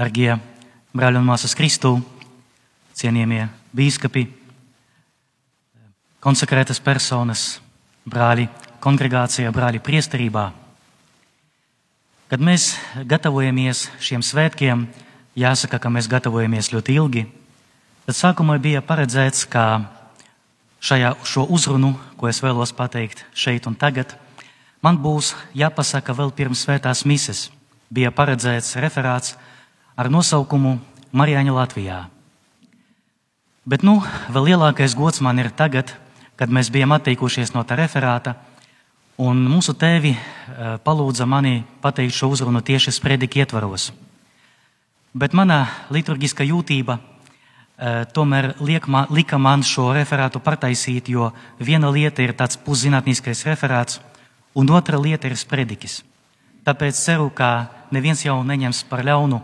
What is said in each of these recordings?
Darbie brāļi un māsas Kristū, cienījamie bīskapi, konsekrētas personas, brāļi kongregācijā, brāļi priesterībā. Kad mēs gatavojamies šiem svētkiem, jāsaka, ka mēs gatavojamies ļoti ilgi, tad sākumā bija paredzēts, ka šajā šo uzrunu, ko es vēlos pateikt šeit un tagad, man būs jāpasaka vēl pirms svētās mises. Bija paredzēts referāts ar nosaukumu Marijāņa Latvijā. Bet nu, vēl lielākais gods man ir tagad, kad mēs bijām atteikušies no tā referāta, un mūsu tēvi eh, palūdza mani pateikt šo uzrunu tieši sprediķi ietvaros. Bet mana liturgiskā jūtība eh, tomēr man, lika man šo referātu partaisīt, jo viena lieta ir tāds puszinātniskais referāts, un otra lieta ir sprediķis. Tāpēc ceru, ka neviens jau neņems par ļaunu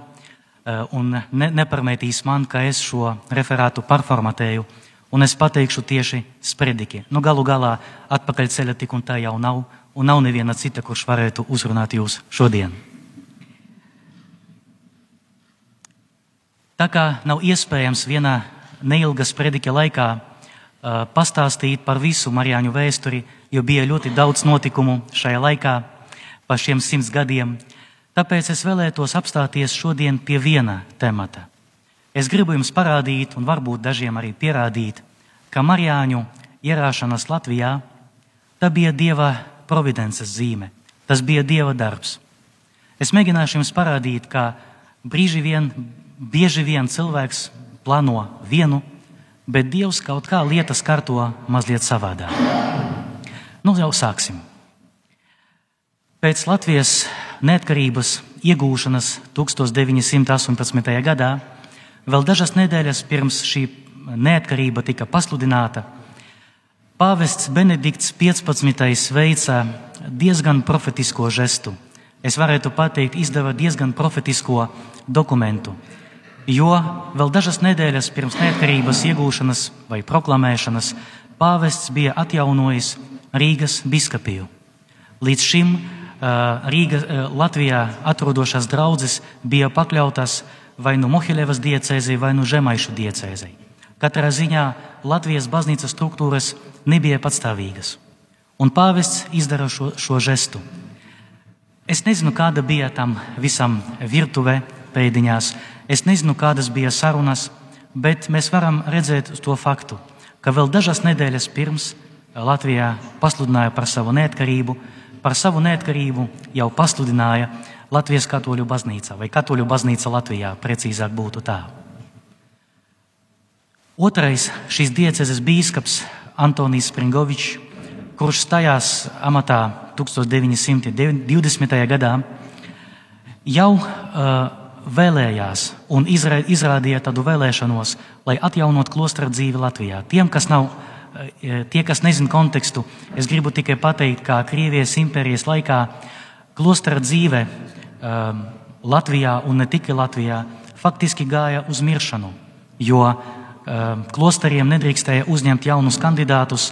un ne, neparmetīs man, ka es šo referātu pārformatēju, un es pateikšu tieši sprediķi. Nu, galu galā atpakaļ ceļa tik un tā jau nav, un nav neviena cita, kurš varētu uzrunāt jūs šodien. Tā kā nav iespējams vienā neilga sprediķa laikā uh, pastāstīt par visu Marijāņu vēsturi, jo bija ļoti daudz notikumu šajā laikā, pa šiem simts gadiem, uh, Tāpēc es vēlētos apstāties šodien pie viena temata. Es gribu jums parādīt, un varbūt dažiem arī pierādīt, ka Marijāņu ierāšanās Latvijā tā bija Dieva providences zīme, tas bija Dieva darbs. Es mēģināšu jums parādīt, ka brīži vien, bieži vien cilvēks plāno vienu, bet Dievs kaut kā lietas kārto mazliet savādāk. Nu, jau sāksim. Pēc Latvijas neatkarības iegūšanas 1918. gadā, vēl dažas nedēļas pirms šī neatkarība tika pasludināta, pāvests Benedikts 15. veica diezgan profetisko žestu. Es varētu pateikt, izdeva diezgan profetisko dokumentu, jo vēl dažas nedēļas pirms neatkarības iegūšanas vai proklamēšanas pāvests bija atjaunojis Rīgas biskupiju. Līdz šim Rīga, Latvijā atrodošās draudzes bija pakļautas vai nu Mohiļevas diecēzei, vai nu Žemaišu diecēzei. Katrā ziņā Latvijas baznīcas struktūras nebija patstāvīgas. Un pāvests izdara šo, šo žestu. Es nezinu, kāda bija tam visam virtuve pēdiņās, es nezinu, kādas bija sarunas, bet mēs varam redzēt to faktu, ka vēl dažas nedēļas pirms Latvijā pasludināja par savu neatkarību, par savu neatkarību jau pasludināja Latvijas katoļu baznīca vai katoļu baznīca Latvijā, precīzāk būtu tā. Otrais šīs diecezes bīskaps Antonijs Springovičs, kurš stājās amatā 1920. gadā, jau uh, vēlējās un izrādīja tādu vēlēšanos, lai atjaunot klostra dzīvi Latvijā. Tiem, kas nav tie, kas nezina kontekstu, es gribu tikai pateikt, ka Krievijas impērijas laikā klostra dzīve um, Latvijā un ne tikai Latvijā faktiski gāja uz miršanu, jo um, klosteriem nedrīkstēja uzņemt jaunus kandidātus,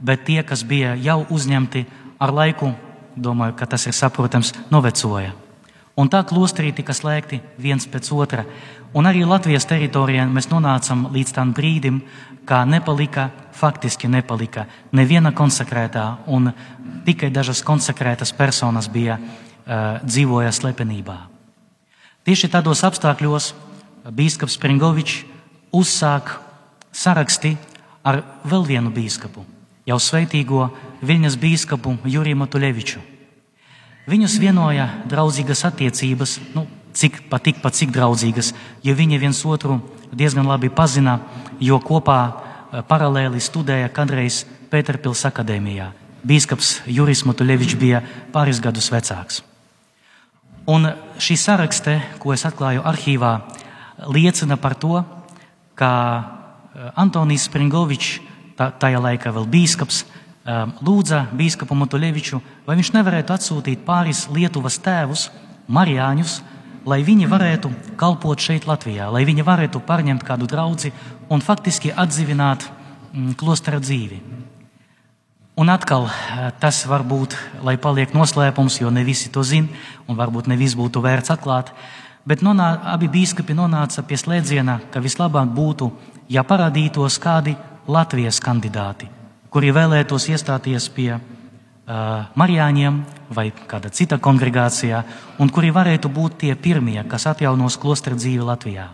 bet tie, kas bija jau uzņemti ar laiku, domāju, ka tas ir saprotams, novecoja. Un tā klosterī tika slēgti viens pēc otra. Un arī Latvijas teritorijā mēs nonācām līdz tam brīdim, kā nepalika, faktiski nepalika neviena konsekrētā, un tikai dažas konsekrētas personas bija uh, dzīvoja slepenībā. Tieši tādos apstākļos Bīskaps Springovičs uzsāk saraksti ar vēl vienu bīskapu, jau sveitīgo Viļņas bīskapu Juriju Matuleviču. Viņus vienoja draudzīgas attiecības, nu, cik pat tikpat cik draudzīgas, jo viņi viens otru diezgan labi pazina, jo kopā eh, paralēli studēja kādreiz Pēterpils akadēmijā. Bīskaps Juris Mutuļevičs bija pāris gadus vecāks. Un šī sarakste, ko es atklāju arhīvā, liecina par to, ka eh, Antonijs Springovičs, tajā laikā vēl bīskaps, lūdza bīskapu Mutuļeviču, vai viņš nevarētu atsūtīt pāris Lietuvas tēvus, Marijāņus, lai viņi varētu kalpot šeit, Latvijā, lai viņi varētu pārņemt kādu draugu un faktiski atdzīvināt mm, klostra dzīvi. Un atkal eh, tas var būt, lai paliek noslēpums, jo ne visi to zina, un varbūt ne viss būtu vērts atklāt. bet nonā, abi biskupi nonāca pie slēdziena, ka vislabāk būtu, ja parādītos kādi Latvijas kandidāti, kuri vēlētos iestāties pie uh, Marijāņiem vai kāda cita kongregācijā, un kuri varētu būt tie pirmie, kas atjaunos klostra dzīvi Latvijā.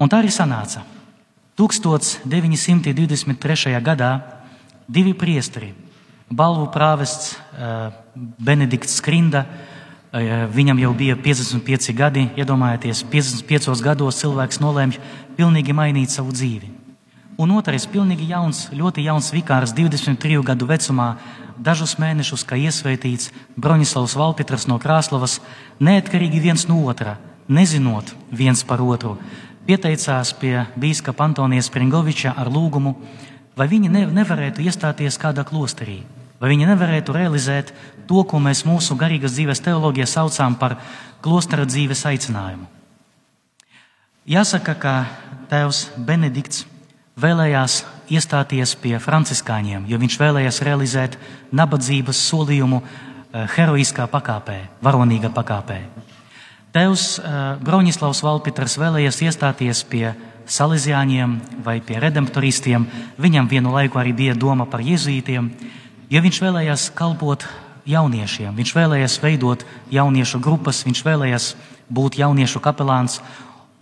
Un tā arī sanāca. 1923. gadā divi priesteri, balvu prāvests uh, Benedikts Skrinda, uh, viņam jau bija 55 gadi, iedomājieties, 55 gados cilvēks nolēma pilnīgi mainīt savu dzīvi. Un otrais, pilnīgi jauns, ļoti jauns vikārs, 23 gadu vecumā, dažus mēnešus kā iesvētīts Broņislavs Valpitras no Krāslavas, neatkarīgi viens no otra, nezinot viens par otru, pieteicās pie bīskapa Antonija Springoviča ar lūgumu, vai viņi ne, nevarētu iestāties kādā klosterī, vai viņi nevarētu realizēt to, ko mēs mūsu garīgas dzīves teoloģijā saucām par klostera dzīves aicinājumu. Jāsaka, ka tēvs Benedikts vēlējās iestāties pie franciskāņiem, jo viņš vēlējās realizēt nabadzības solījumu eh, heroiskā pakāpē, varonīga pakāpē. Tevs uh, Broņislavs Valpitrs vēlējies iestāties pie salīdzjāņiem vai pie redemptoristiem. Viņam vienu laiku arī bija doma par jezuītiem, jo viņš vēlējās kalpot jauniešiem, viņš vēlējās veidot jauniešu grupas, viņš vēlējās būt jauniešu kapelāns,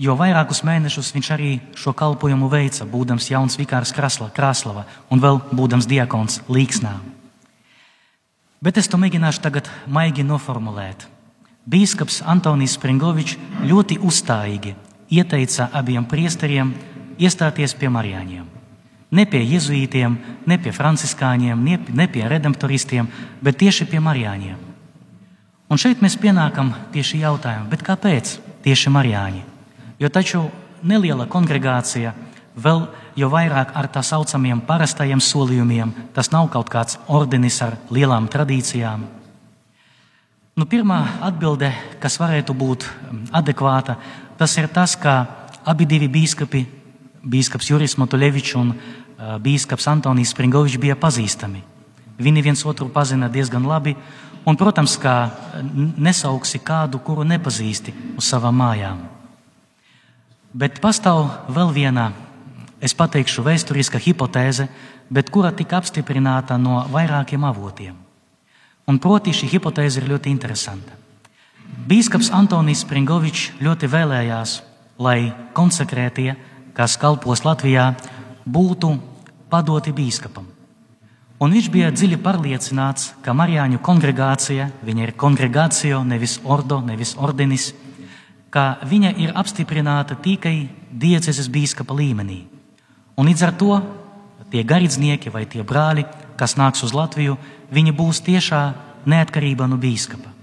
jo vairākus mēnešus viņš arī šo kalpojumu veica, būdams jauns vikārs Krāslava un vēl būdams diakons Līksnā. Bet es to mēģināšu tagad maigi noformulēt. Bīskaps Antonijs Springovičs ļoti uzstājīgi ieteica abiem priesteriem iestāties pie Marijāņiem. Ne pie jezuītiem, ne pie franciskāņiem, ne pie redemptoristiem, bet tieši pie Marijāņiem. Un šeit mēs pienākam pie šī jautājuma, kāpēc tieši Marijāņi? Jo taču neliela kongregācija, vēl jau vairāk ar tā saucamiem parastajiem solījumiem, tas nav kaut kāds ordenis ar lielām tradīcijām, Nu, pirmā atbilde, kas varētu būt um, adekvāta, tas ir tas, ka abi divi biskupi, biskups Juris Motulevičs un uh, biskups Antonijs Springovičs bija pazīstami. Viņi viens otru pazina diezgan labi, un, protams, kā nesauksi kādu, kuru nepazīsti uz savām mājām. Bet pastāv vēl viena, es pateikšu, vēsturiska hipotēze, bet kura tika apstiprināta no vairākiem avotiem. Un proti šī hipotēze ir ļoti interesanta. Bīskaps Antonijs Springovičs ļoti vēlējās, lai konsekrētie, kas kalpos Latvijā, būtu padoti bīskapam. Un viņš bija dziļi pārliecināts, ka Marijāņu kongregācija, viņa ir kongregācija, nevis ordo, nevis ordenis, ka viņa ir apstiprināta tikai dieceses bīskapa līmenī. Un līdz ar to tie garīdznieki vai tie brāļi, kas nāks uz Latviju, viņa būs tiešā neatkarībā no bīskapa.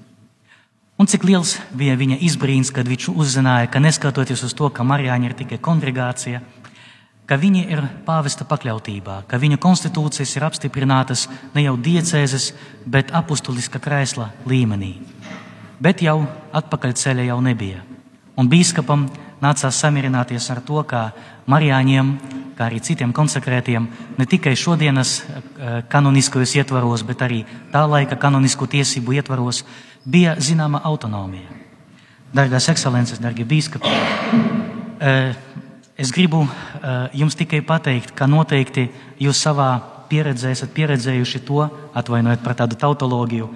Un cik liels bija viņa izbrīns, kad viņš uzzināja, ka neskatoties uz to, ka Marijāņa ir tikai kongregācija, ka viņi ir pāvesta pakļautībā, ka viņa konstitūcijas ir apstiprinātas ne jau diecēzes, bet apustuliska krēsla līmenī. Bet jau atpakaļceļa jau nebija. Un bīskapam nācās samierināties ar to, ka Marijāņiem kā arī citiem konsekrētiem, ne tikai šodienas eh, kanoniskajos ietvaros, bet arī tā laika kanonisko tiesību ietvaros, bija zināma autonomija. Dargās ekscelences, darbie biskupi, eh, es gribu eh, jums tikai pateikt, ka noteikti jūs savā pieredzē esat pieredzējuši to, atvainojiet par tādu tautoloģiju,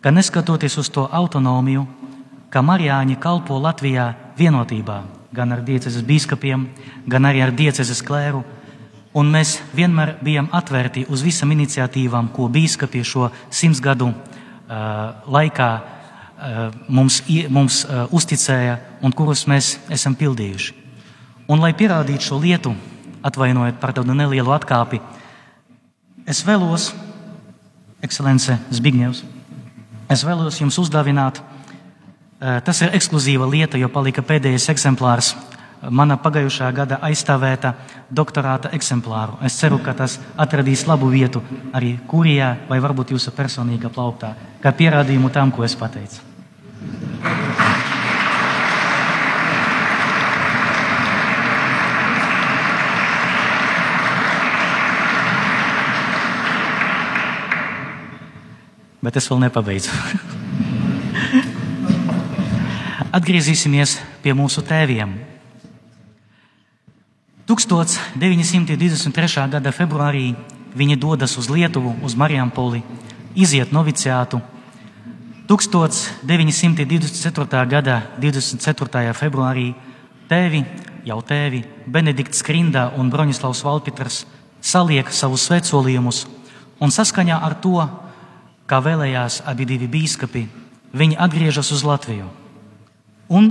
ka neskatoties uz to autonomiju, ka Marijāņi kalpo Latvijā vienotībā, gan ar dieceses biskupiem, gan arī ar dieceses klēru. Un mēs vienmēr bijām atvērti uz visām iniciatīvām, ko biskupi šo simts gadu uh, laikā uh, mums, mums uh, uzticēja un kurus mēs esam pildījuši. Un, lai pierādītu šo lietu, atvainojiet par tādu nelielu atkāpi, es vēlos, ekscelence Zbigņevs, es vēlos jums uzdāvināt tas ir ekskluzīva lieta, jo palika pēdējais eksemplārs mana pagājušā gada aizstāvēta doktorāta eksemplāru. Es ceru, ka tas atradīs labu vietu arī kurijā vai varbūt jūsu personīgā plauktā, kā pierādījumu tam, ko es pateicu. Bet es vēl nepabeidzu. Atgriezīsimies pie mūsu tēviem. 1923. gada februārī viņi dodas uz Lietuvu, uz Marijampoli, iziet noviciātu. 1924. gada 24. februārī tēvi, jau tēvi, Benedikts Krindā un Broņislavs Valpitrs saliek savus svecolījumus un saskaņā ar to, kā vēlējās abi divi bīskapi, viņi atgriežas uz Latviju. Un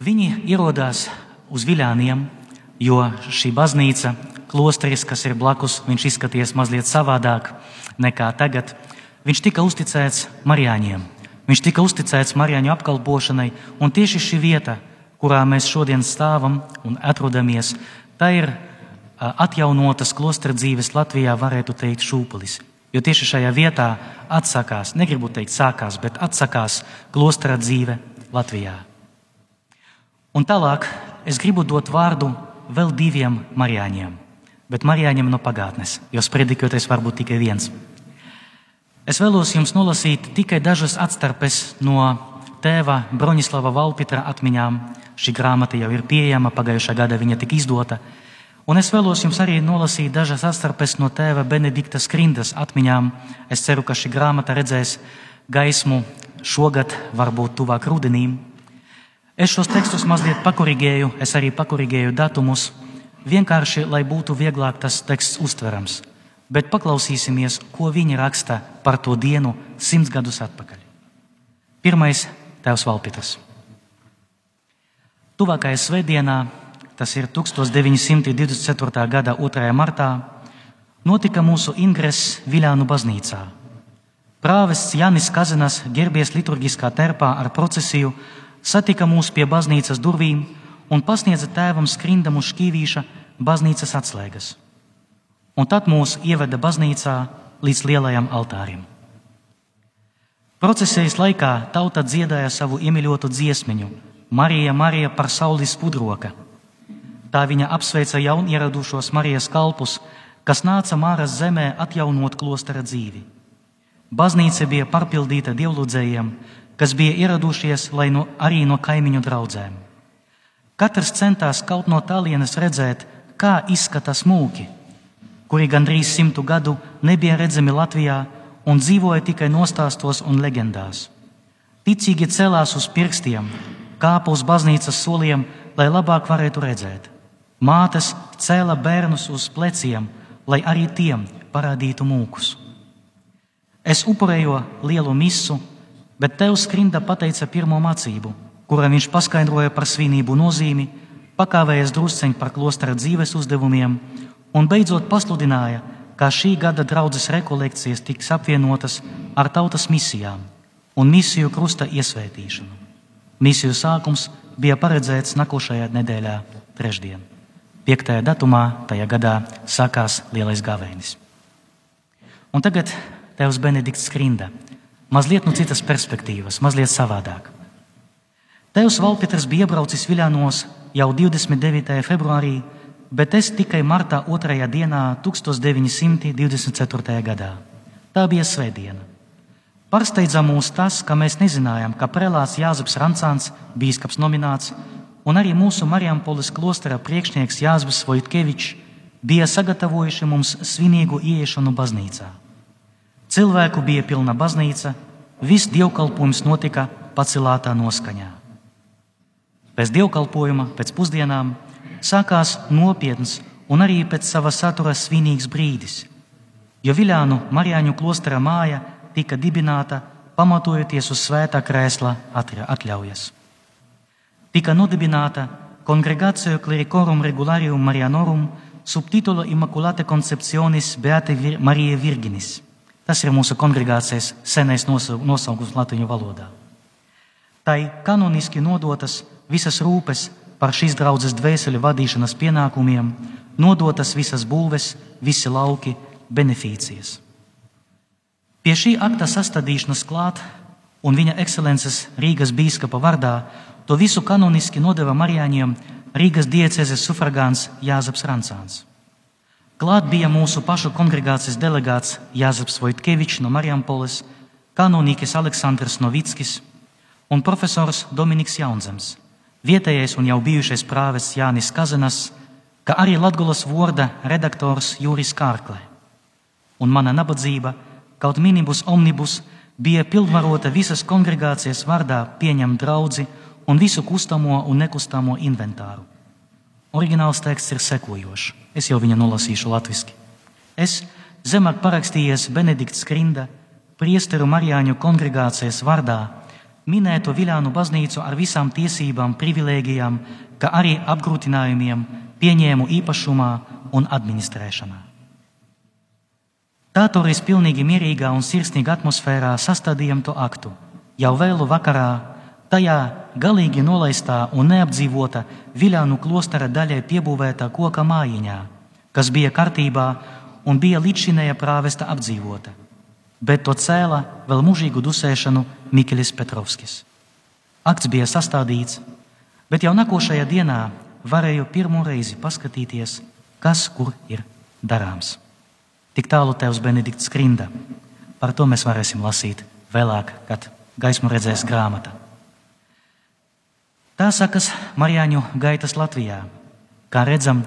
viņi ierodās uz Viļāniem, jo šī baznīca, klosteris, kas ir blakus, viņš izskaties mazliet savādāk nekā tagad. Viņš tika uzticēts Marijāņiem. Viņš tika uzticēts Marijāņu apkalpošanai, un tieši šī vieta, kurā mēs šodien stāvam un atrodamies, tā ir atjaunotas klostra dzīves Latvijā, varētu teikt, šūpulis. Jo tieši šajā vietā atsakās, negribu teikt, sākās, bet atsakās klostra dzīve Latvijā. Un tālāk es gribu dot vārdu vēl diviem marijāņiem, bet marijāņiem no pagātnes, jo sprediķoties var būt tikai viens. Es vēlos jums nolasīt tikai dažas atstarpes no tēva Broņislava Valpitra atmiņām. Šī grāmata jau ir pieejama, pagājušā gada viņa tika izdota. Un es vēlos jums arī nolasīt dažas atstarpes no tēva Benedikta Skrindas atmiņām. Es ceru, ka šī grāmata redzēs gaismu šogad, varbūt tuvāk rudenim. Es šos tekstus mazliet pakorigēju, es arī pakorigēju datumus, vienkārši, lai būtu vieglāk tas teksts uztverams. Bet paklausīsimies, ko viņi raksta par to dienu simts gadus atpakaļ. Pirmais - Tēvs Valpitrs. Tuvākajā svētdienā, tas ir 1924. gada 2. martā, notika mūsu ingres Viljānu baznīcā. Prāvests Janis Kazinas ģērbies liturgiskā terpā ar procesiju, satika mūs pie baznīcas durvīm un pasniedza tēvam skrindamu šķīvīša baznīcas atslēgas. Un tad mūs ieveda baznīcā līdz lielajam altārim. Procesijas laikā tauta dziedāja savu iemīļotu dziesmiņu: Marija, Marija par saules pudroka. Tā viņa apsveica jaunieradušos Marijas kalpus, kas nāca Māras zemē atjaunot klostera dzīvi. Baznīca bija pārpildīta dievlūdzējiem, kas bija ieradušies no, arī no kaimiņu draugiem. Katrs centās kaut no tālienes redzēt, kā izskatās mūki, kuri gandrīz simtu gadu nebija redzami Latvijā un dzīvoja tikai nostāstos un leģendās. Ticīgi celās uz pirkstiem, kāpa uz baznīcas soliem, lai labāk varētu redzēt. Mātes cēla bērnus uz pleciem, lai arī tiem parādītu mūkus. Es upurēju lielu misu, bet tev skrinda pateica pirmo mācību, kurā viņš paskaidroja par svinību nozīmi, pakāvējies drusceņi par klostra dzīves uzdevumiem un beidzot pasludināja, ka šī gada draudzes rekolekcijas tiks apvienotas ar tautas misijām un misiju krusta iesvētīšanu. Misiju sākums bija paredzēts nākošajā nedēļā, trešdien. 5. datumā tajā gadā sākās lielais gavēnis. Un tagad Tēvs Benedikts Skrinda. Mazliet no citas perspektīvas, mazliet savādāk. Tēvs Valpitrs bija iebraucis Viļānos jau 29. februārī, bet es tikai martā otrajā dienā 1924. gadā. Tā bija svētdiena. Pārsteidza mūs tas, ka mēs nezinājām, ka prelāts Jāzeps Rancāns, bīskaps nomināts, un arī mūsu Marijampolis klostera priekšnieks Jāzeps Vojtkevičs bija sagatavojuši mums svinīgu ieiešanu baznīcā. Cilvēku bija pilna baznīca, viss dievkalpojums notika pacelātā noskaņā. Pēc dievkalpojuma, pēc pusdienām, sākās nopietns un arī pēc sava satura svinīgs brīdis, jo Viljānu Marijāņu klostera māja tika dibināta pamatojoties uz svētā krēsla atļaujas. Tika nodibināta Congregatio Clericorum Regularium Marianorum subtitulo Immaculate Conceptionis Beate Marija Virginis. Tas ir mūsu kongregācijas senais nosaukums latviešu valodā. Tai kanoniski nodotas visas rūpes par šīs draudzes dvēseli vadīšanas pienākumiem, nodotas visas būves, visi lauki, beneficijas. Pie šī akta sastādīšanas klāt un viņa ekscelences Rīgas bīskapa vārdā to visu kanoniski nodeva Marijāņiem Rīgas diecezes sufragāns Jāzeps Rancāns. Klāt bija mūsu pašu kongregācijas delegāts Jāzeps Vojtkevičs no Mariampoles, kanonīkis Aleksandrs Novickis un profesors Dominiks Jaunzems, vietējais un jau bijušais prāvests Jānis Kazenas, kā arī Latgulas vorda redaktors Jūris Kārklē. Un mana nabadzība, kaut minibus omnibus, bija pilnvarota visas kongregācijas vārdā pieņemt draugu un visu kustamo un nekustamo inventāru. Oriģināls teksts ir sekojošs. Es jau viņu nolasīšu latviešu. Es, zemāk parakstījies Benedikts Skrinda, priesteru Marijāņu kongregācijas vārdā, minēto Viljānu baznīcu ar visām tiesībām, privilēģijām, kā arī apgrūtinājumiem pieņēmu īpašumā un administrēšanā. Tā toreiz pilnīgi mierīgā un sirsnīgā atmosfērā sastādījām to aktu. Jau vēlu vakarā, tajā galīgi nolaistā un neapdzīvota Viljānu klostera daļai piebūvētā koka mājiņā, kas bija kārtībā un bija līdzšinēja prāvesta apdzīvota, bet to cēla vēl mūžīgu dusēšanu Mikelis Petrovskis. Akts bija sastādīts, bet jau nākošajā dienā varēju pirmo reizi paskatīties, kas kur ir darāms. Tik tālu tevs Benedikts Skrinda. Par to mēs varēsim lasīt vēlāk, kad gaismu redzēs grāmata. Tā sakas Marijāņu gaitas Latvijā. Kā redzam,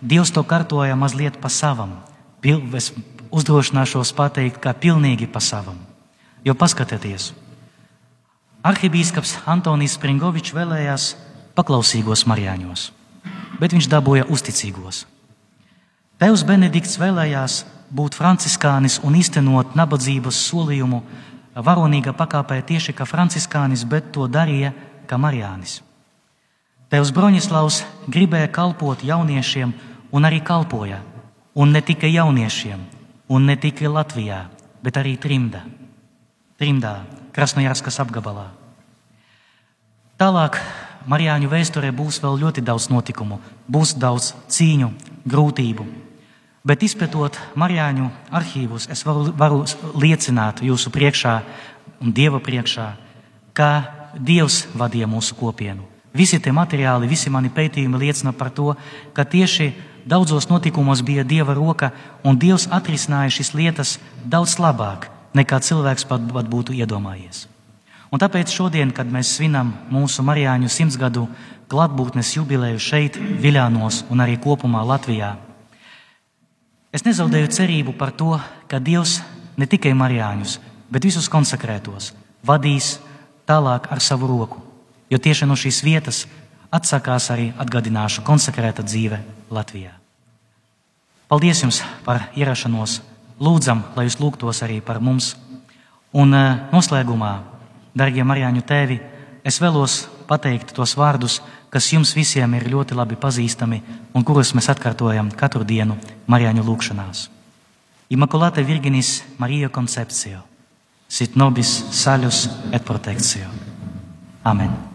Dievs to kārtoja mazliet pa savam. Es uzdrošināšos pateikt, kā pilnīgi pa savam. Jo paskatieties, arhibīskaps Antonijs Springovičs vēlējās paklausīgos Marijāņos, bet viņš dabūja uzticīgos. Tevs Benedikts vēlējās būt franciskānis un īstenot nabadzības solījumu varonīga pakāpē tieši kā franciskānis, bet to darīja kā Marijānis. Tevs Broņislavs gribēja kalpot jauniešiem un arī kalpoja, un ne tikai jauniešiem, un ne tikai Latvijā, bet arī trimdā, trimdā Krasnojarskas apgabalā. Tālāk Marijāņu vēsturē būs vēl ļoti daudz notikumu, būs daudz cīņu, grūtību, Bet izpētot Marijāņu arhīvus, es varu, varu liecināt jūsu priekšā un Dieva priekšā, ka Dievs vadīja mūsu kopienu. Visi tie materiāli, visi mani pētījumi liecina par to, ka tieši daudzos notikumos bija Dieva roka, un Dievs atrisināja šīs lietas daudz labāk, nekā cilvēks pat, pat būtu iedomājies. Un tāpēc šodien, kad mēs svinam mūsu Marijāņu simtsgadu klātbūtnes jubileju šeit, Viļānos un arī kopumā Latvijā, Es nezaudēju cerību par to, ka Dievs ne tikai Marijāņus, bet visus konsekrētos vadīs tālāk ar savu roku, jo tieši no šīs vietas atsakās arī atgādināšu konsekrēta dzīve Latvijā. Paldies jums par ierašanos! Lūdzam, lai jūs lūgtos arī par mums. Un eh, noslēgumā, darbie Marijāņu tēvi, es vēlos pateikt tos vārdus, kas jums visiem ir ļoti labi pazīstami un kurus mēs atkārtojam katru dienu Marijāņu lūgšanās. Immaculate Virginis Marija Concepcio, sit nobis salus et protectio. Amen.